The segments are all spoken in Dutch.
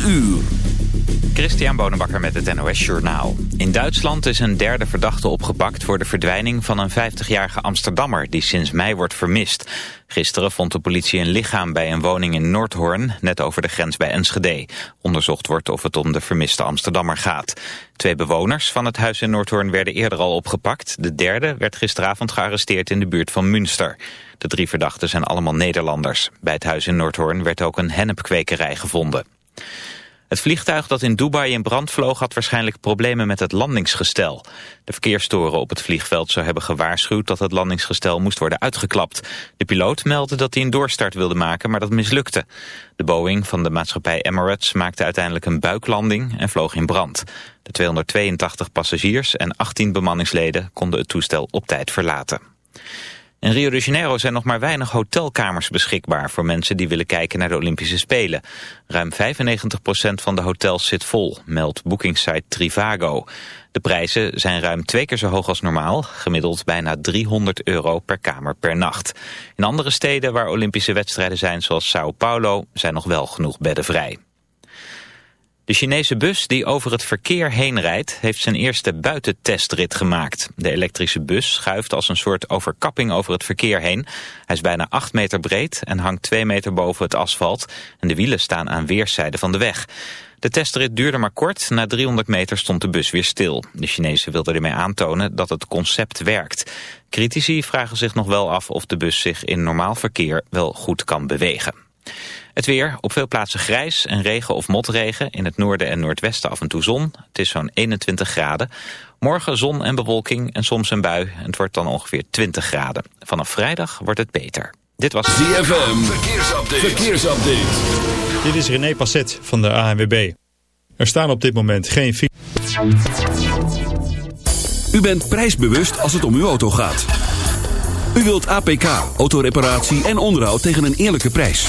4 uur. Christian Bonenbakker met het NOS Journaal. In Duitsland is een derde verdachte opgepakt voor de verdwijning van een 50-jarige Amsterdammer die sinds mei wordt vermist. Gisteren vond de politie een lichaam bij een woning in Noordhoorn, net over de grens bij Enschede. Onderzocht wordt of het om de vermiste Amsterdammer gaat. Twee bewoners van het huis in Noordhoorn werden eerder al opgepakt. De derde werd gisteravond gearresteerd in de buurt van Münster. De drie verdachten zijn allemaal Nederlanders. Bij het huis in Noordhoorn werd ook een hennepkwekerij gevonden. Het vliegtuig dat in Dubai in brand vloog had waarschijnlijk problemen met het landingsgestel. De verkeerstoren op het vliegveld zou hebben gewaarschuwd dat het landingsgestel moest worden uitgeklapt. De piloot meldde dat hij een doorstart wilde maken, maar dat mislukte. De Boeing van de maatschappij Emirates maakte uiteindelijk een buiklanding en vloog in brand. De 282 passagiers en 18 bemanningsleden konden het toestel op tijd verlaten. In Rio de Janeiro zijn nog maar weinig hotelkamers beschikbaar voor mensen die willen kijken naar de Olympische Spelen. Ruim 95% van de hotels zit vol, meldt bookingsite Trivago. De prijzen zijn ruim twee keer zo hoog als normaal, gemiddeld bijna 300 euro per kamer per nacht. In andere steden waar Olympische wedstrijden zijn zoals Sao Paulo zijn nog wel genoeg bedden vrij. De Chinese bus die over het verkeer heen rijdt... heeft zijn eerste buitentestrit gemaakt. De elektrische bus schuift als een soort overkapping over het verkeer heen. Hij is bijna 8 meter breed en hangt 2 meter boven het asfalt... en de wielen staan aan weerszijden van de weg. De testrit duurde maar kort. Na 300 meter stond de bus weer stil. De Chinezen wilden ermee aantonen dat het concept werkt. Critici vragen zich nog wel af of de bus zich in normaal verkeer wel goed kan bewegen. Het weer, op veel plaatsen grijs en regen of motregen. In het noorden en noordwesten af en toe zon. Het is zo'n 21 graden. Morgen zon en bewolking en soms een bui. Het wordt dan ongeveer 20 graden. Vanaf vrijdag wordt het beter. Dit was ZFM, verkeersupdate. verkeersupdate. Dit is René Passet van de ANWB. Er staan op dit moment geen... U bent prijsbewust als het om uw auto gaat. U wilt APK, autoreparatie en onderhoud tegen een eerlijke prijs.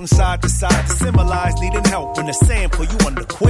from side to side to symbolize needing help when the sample you under quit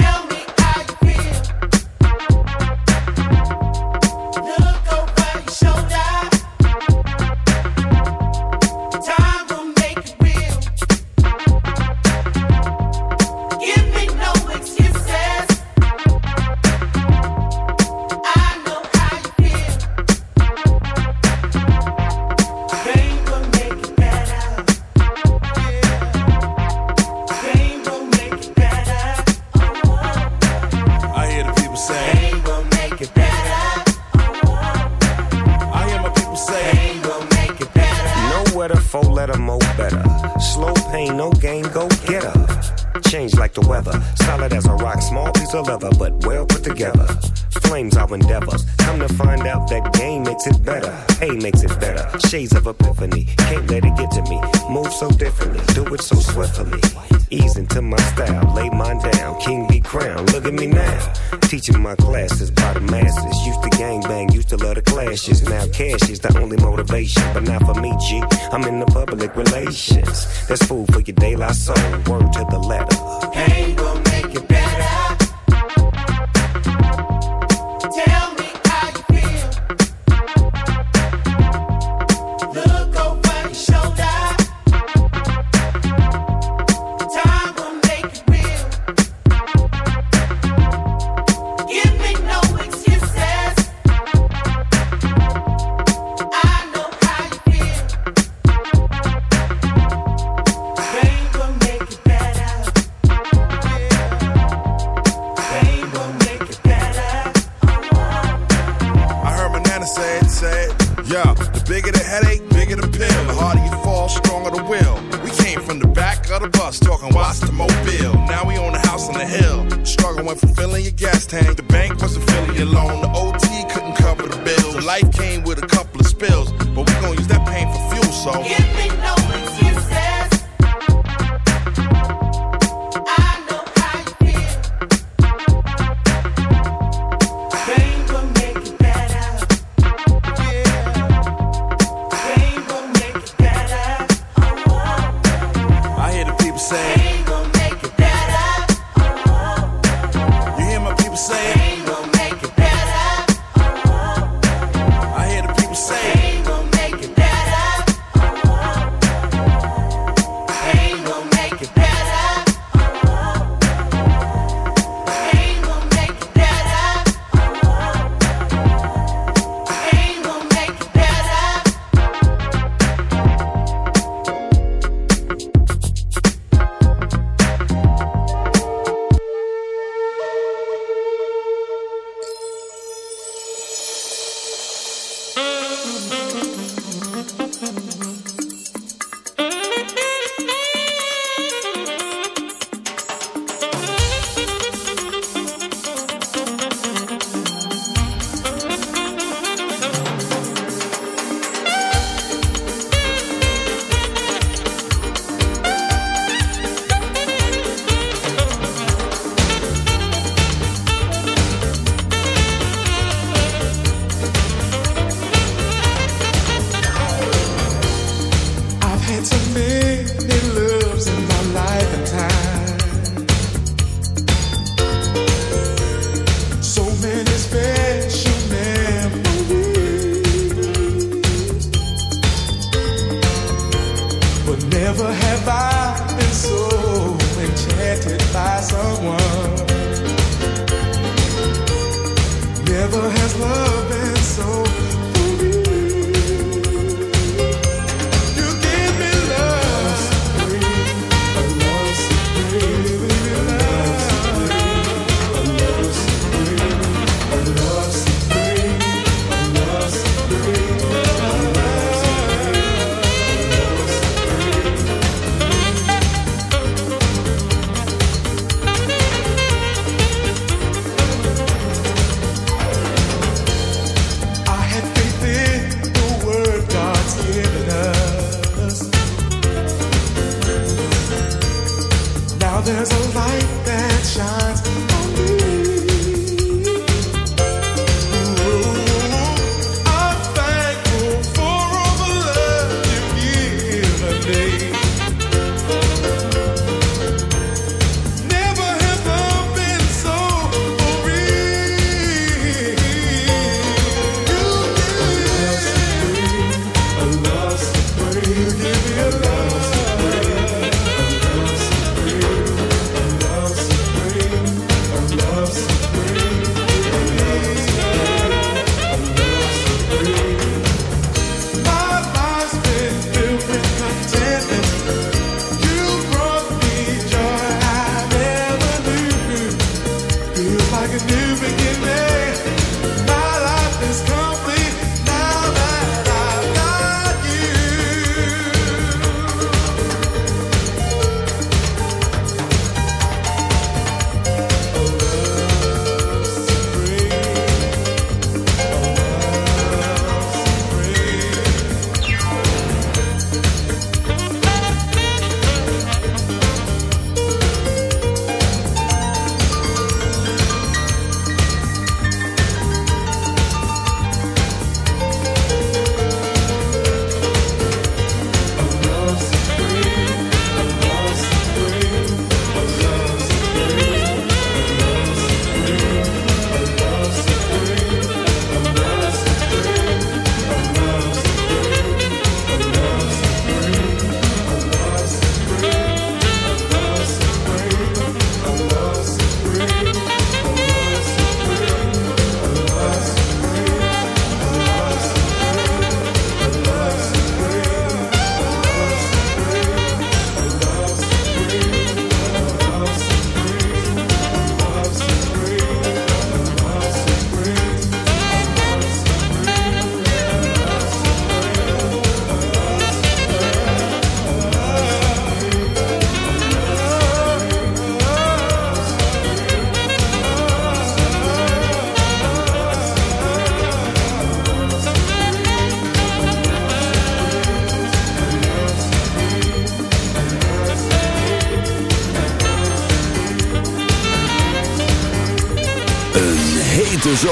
down. she's the only motivation, but not for me, G. I'm in the public relations. That's food for your daily soul. Word to the letter. Hang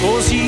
Così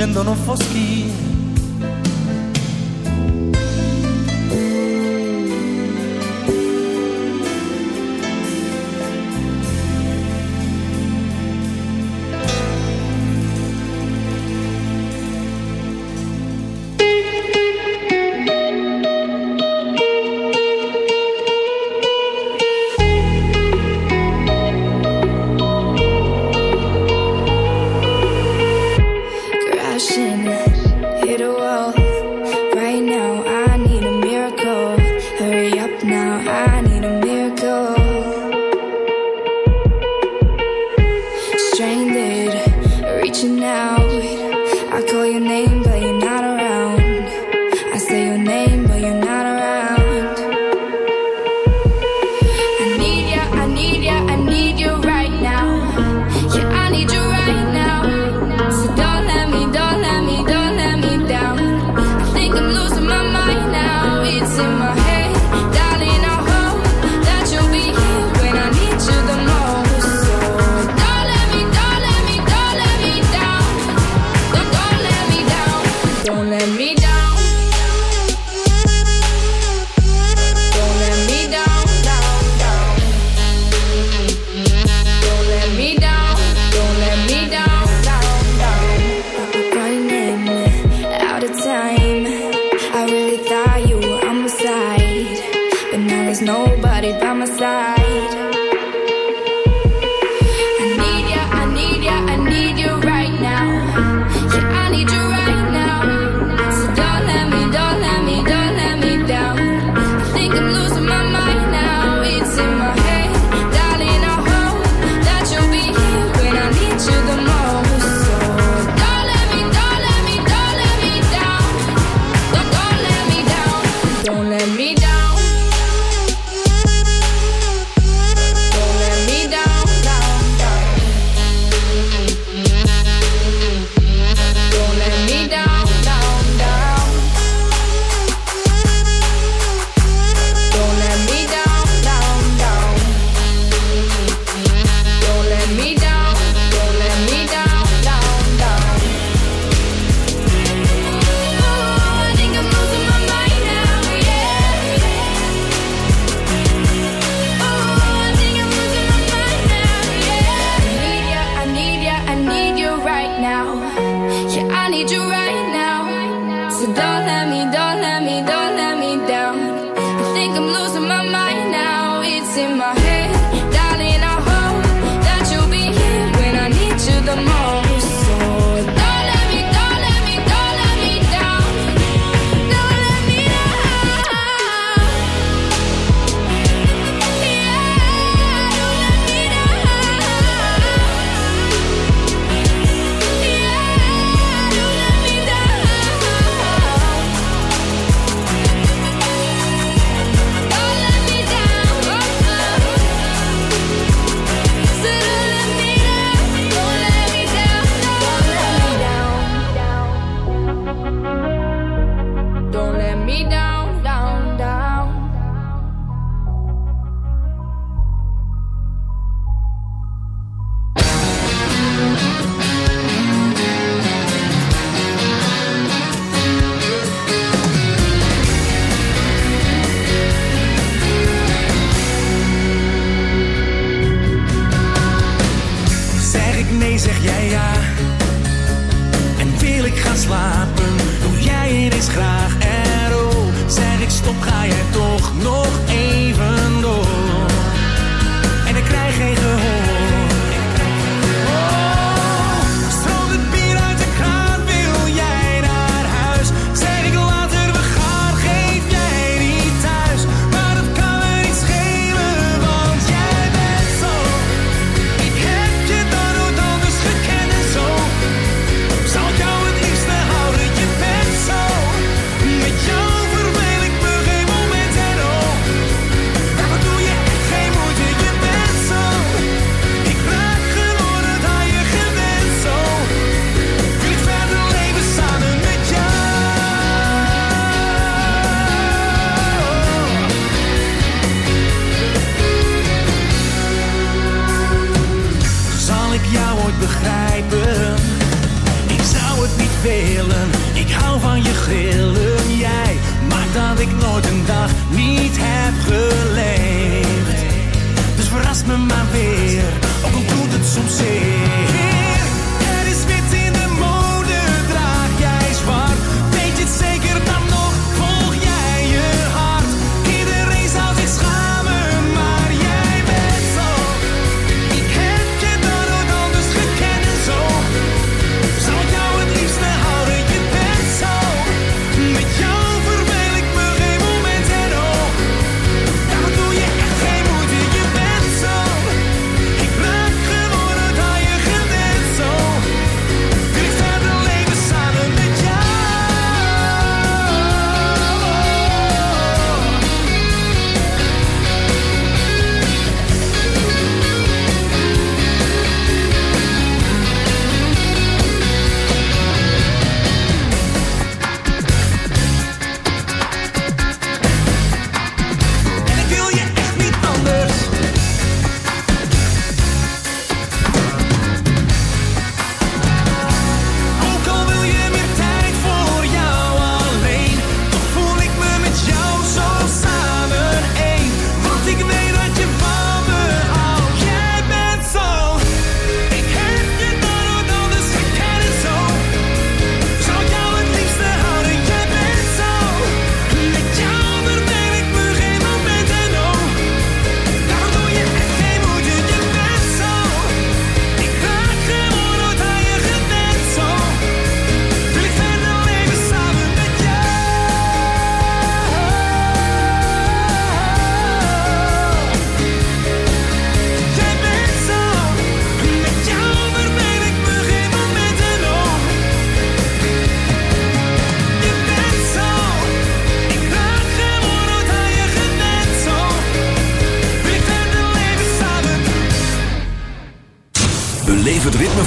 scendo non foschia In my bed.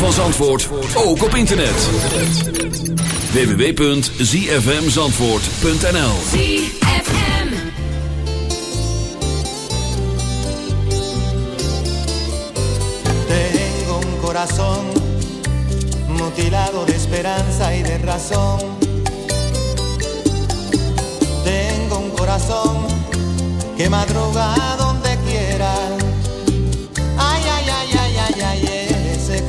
van Zandvoort ook op internet. www.zfmzandvoort.nl Tengo un corazón mutilado de esperanza y de razón. Tengo un corazón que madruga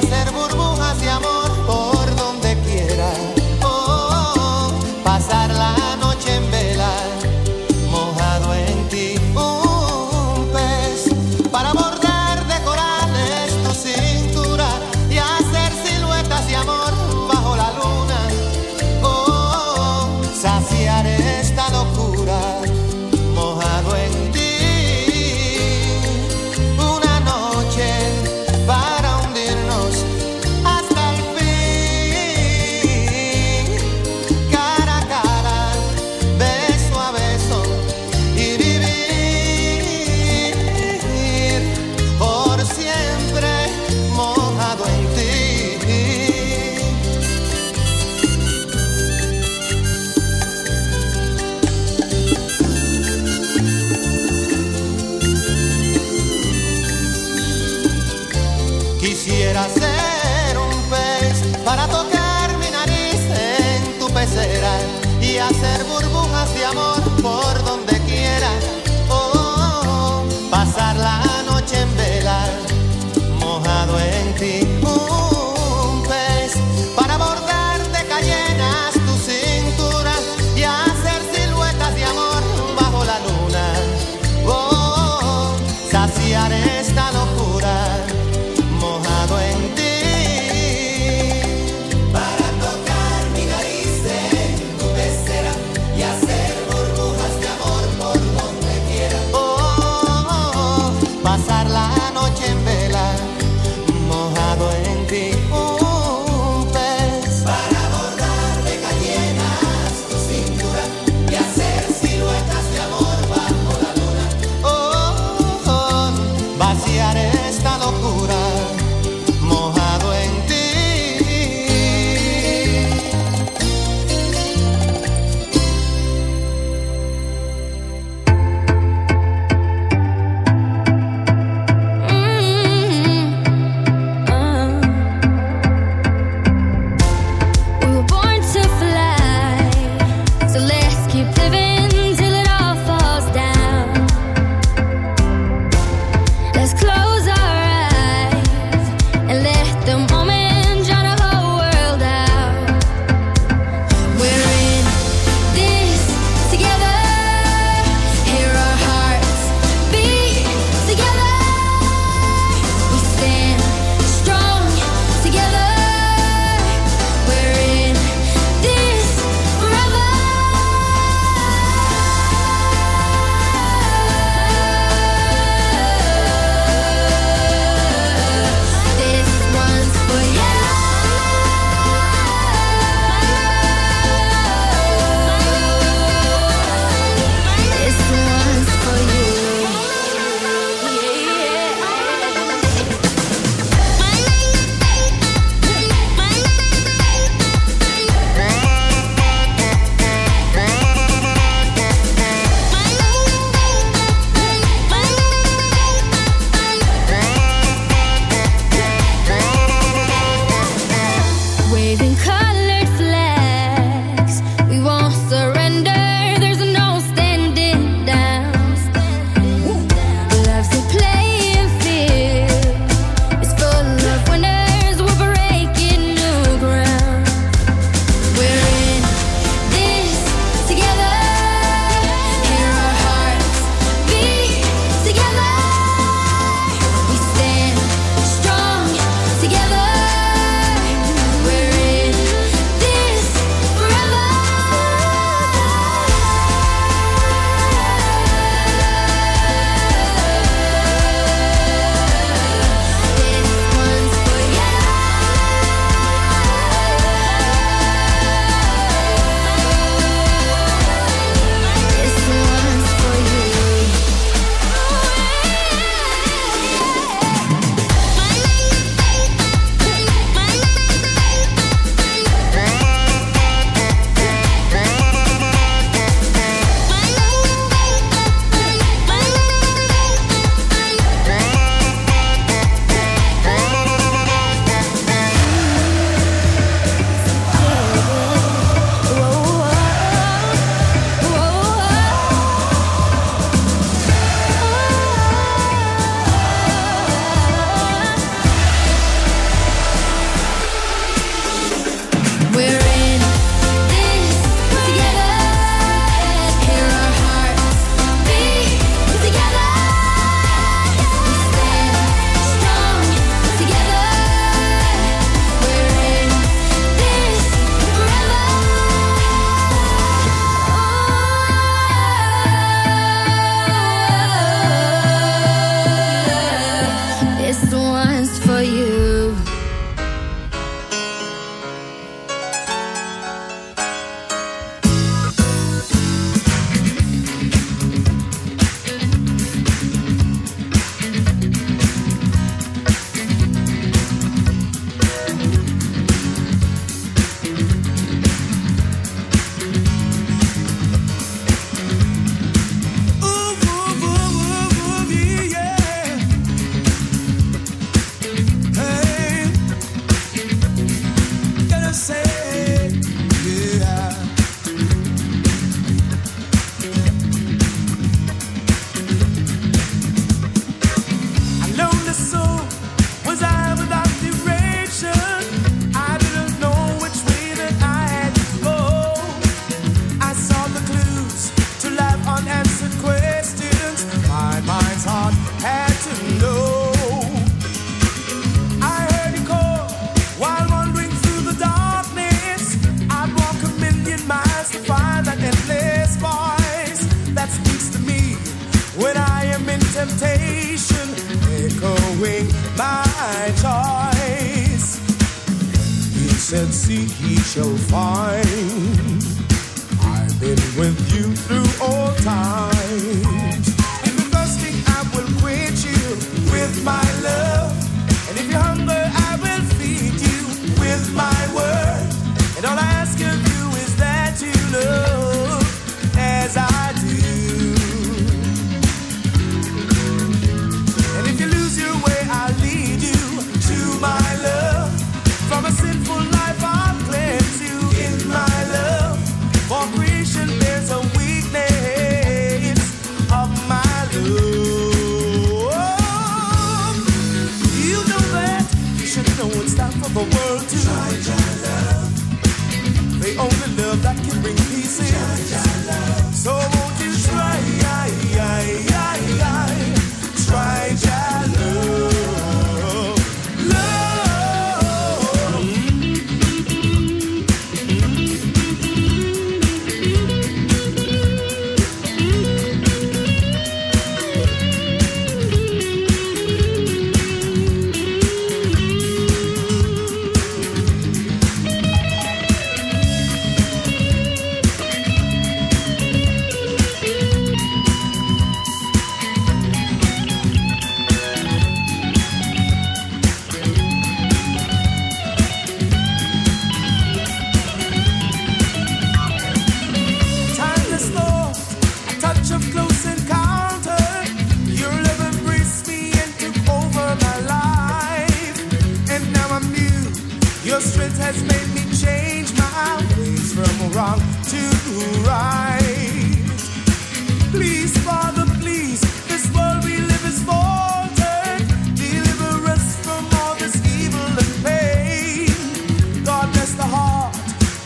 hacer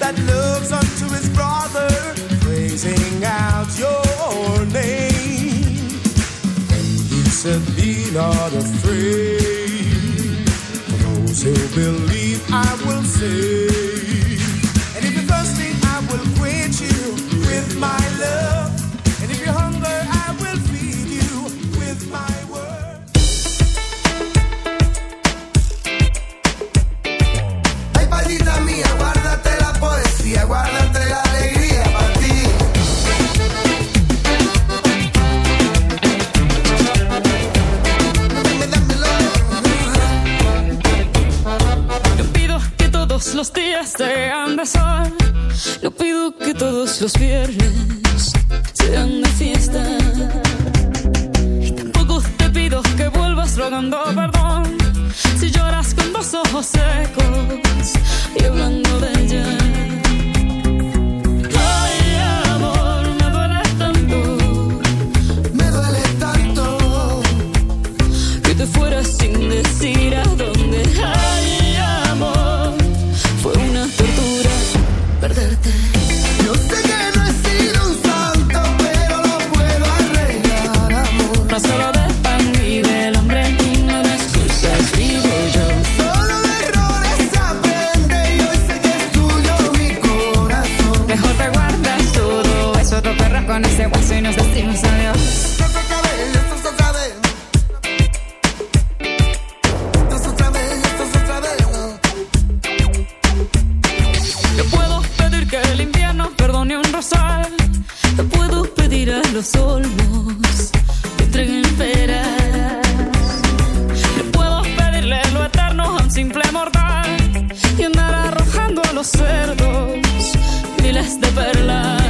that loves unto his brother, praising out your name. And he said, Be not afraid, for those who believe I will save. And if you're thirsty, I will quench you with my love. das Virgens. los cerdos, miles de perlas.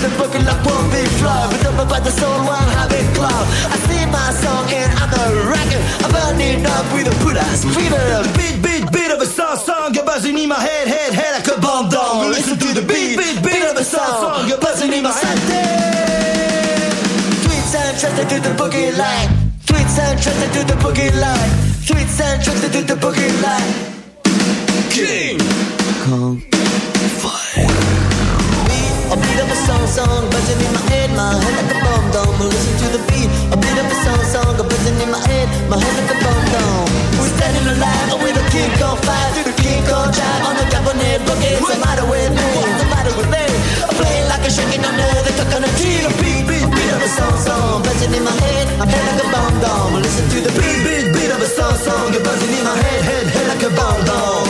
The book like one big flow, but up about the soul, one habit club. I sing my song and I'm a rocker, I'm burning up with a put ass fever. Beat, beat, beat of a song, song, a buzzing in my head, head, head like a bomb down. Listen to the beat, beat, beat of a song, song, a buzzing in my head. Tweets and trusted to the boogie line. Tweets and trusted to the boogie line. Tweets and trusted to the boogie line. King Kong song, buzzing in my head, my head like a bomb dome. Listen to the beat, a beat of a song, song, buzzing in my head, my head like a bomb dome. We're standing alive with a king on fire, to the king on drive on the Japanese boogie. What's the matter with me? What's the matter with me? I'm playing like a shaking under the coconut tree. The beat, beat, beat of a song, song, buzzing in my head, my head like a bomb dome. Listen to the beat, beat, beat of a song, song, you're buzzing in my head, head, head like a bomb dome.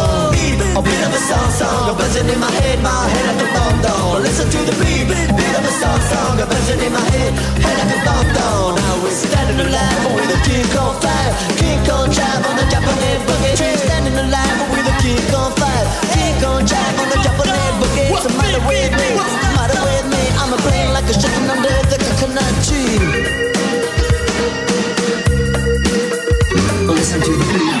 A beat of a song, song, a buzzing in my head, my head like a bomb dome. Listen to the beat, beat of a song, song, a buzzing in my head, head like a bomb dome. Now we're standing alive with a king on fire, king on drive on the Japanese boogie. We're standing alive with a king on fire, king on drive on the Japanese boogie. What's the matter with me? What's the matter with me? I'm a brain like a chicken under the coconut tree. Listen to the beat.